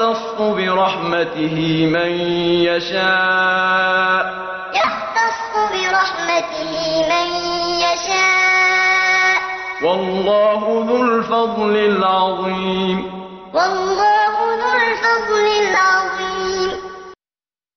يختص برحمته من يشاء. يختص برحمته من يشاء. والله ذو الفضل العظيم.